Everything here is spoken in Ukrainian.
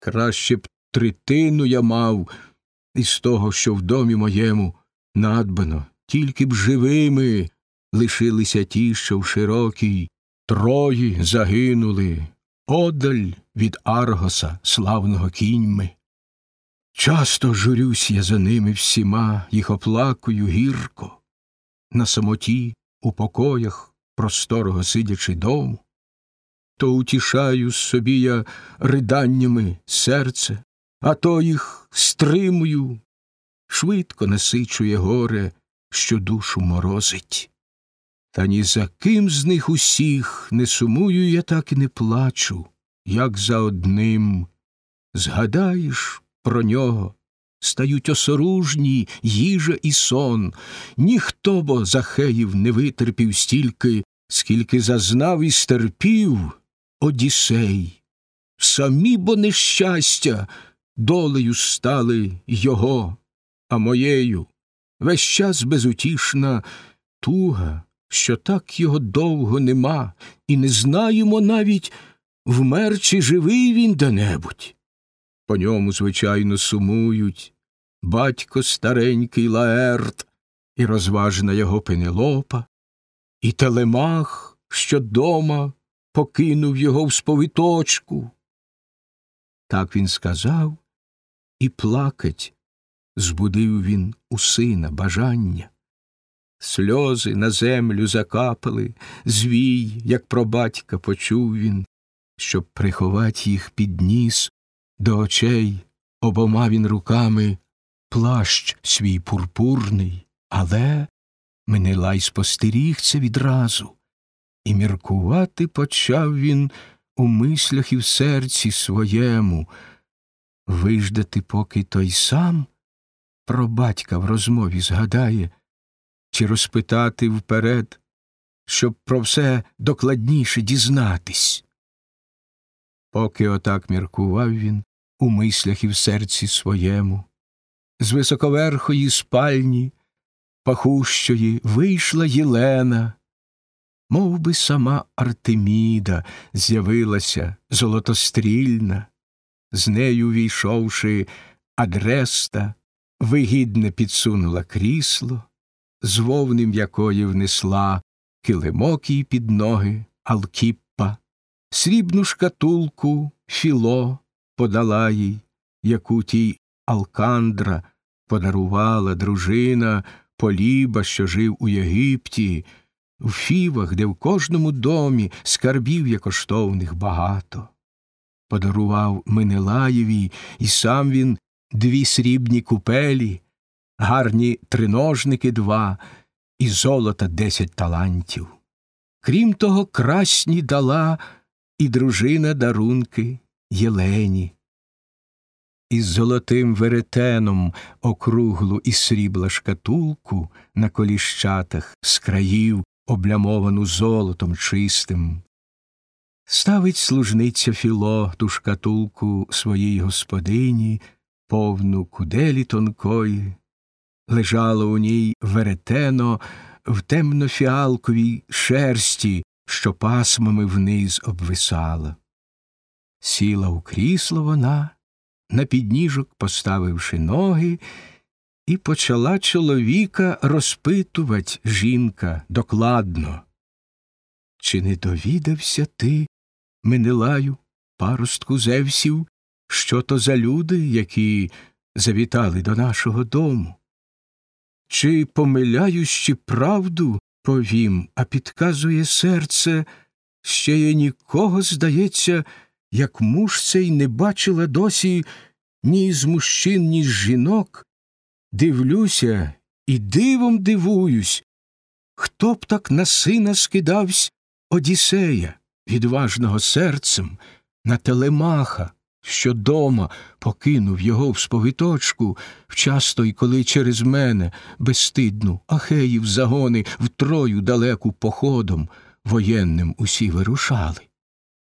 Краще б третину я мав із того, що в домі моєму надбано, тільки б живими лишилися ті, що в широкій трої загинули, одаль від Аргоса, славного кіньми. Часто журюсь я за ними всіма, їх оплакую гірко, на самоті, у покоях просторого сидячи дому, то утішаю собі я риданнями серце, а то їх стримую, швидко насичує горе, що душу морозить. Та ні за ким з них усіх не сумую я так і не плачу, як за одним. Згадаєш про нього, стають осоружні їжа і сон. Ніхто бо Захеїв не витерпів стільки, скільки зазнав і стерпів Одісей. Самі бо нещастя долею стали його, а моєю весь час безутішна туга, що так його довго нема, і не знаємо навіть, вмер чи живий він де-небудь. По ньому, звичайно, сумують батько старенький Лаерт, і розважна його Пенелопа, і телемах, що дома покинув його в сповиточку. Так він сказав, і плакать збудив він у сина бажання. Сльози на землю закапали, звій, як про батька почув він, щоб приховать їх підніс до очей обома він руками плащ свій пурпурний, але Менелай спостеріг це відразу, і міркувати почав він у мислях і в серці своєму, виждати, поки той сам про батька в розмові згадає, чи розпитати вперед, щоб про все докладніше дізнатись. Поки отак міркував він у мислях і в серці своєму, з високоверхої спальні, пахущої, вийшла Єлена, мов би сама Артеміда з'явилася золотострільна, з нею війшовши адреста, вигідне підсунула крісло, з вовним якої внесла килимок їй під ноги Алкіппа, срібну шкатулку філо подала їй, яку тій Алкандра подарувала дружина Поліба, що жив у Єгипті, в фівах, де в кожному домі скарбів є коштовних багато. Подарував Менелаєві, і сам він дві срібні купелі, гарні триножники два і золота десять талантів. Крім того, красні дала і дружина дарунки Єлені. Із золотим веретеном округлу і срібла шкатулку на коліщатах з країв, облямовану золотом чистим. Ставить служниця Філо ту шкатулку своїй господині, повну куделі тонкої, лежало у ній веретено в темно-фіалковій шерсті, що пасмами вниз обвисала. Сіла у крісло вона, на підніжок поставивши ноги, і почала чоловіка розпитувать жінка докладно. Чи не довідався ти, Менелаю, паростку Зевсів, що то за люди, які завітали до нашого дому? Чи помиляюсь, чи правду повім, а підказує серце, ще я нікого, здається, як муж цей не бачила досі ні з мужчин, ні з жінок, дивлюся і дивом дивуюсь, хто б так на сина скидавсь Одіссея, відважного серцем, на телемаха, що дома покинув його в сповиточку, вчасто й коли через мене безстидну Ахеїв загони в трою далеку походом воєнним усі вирушали.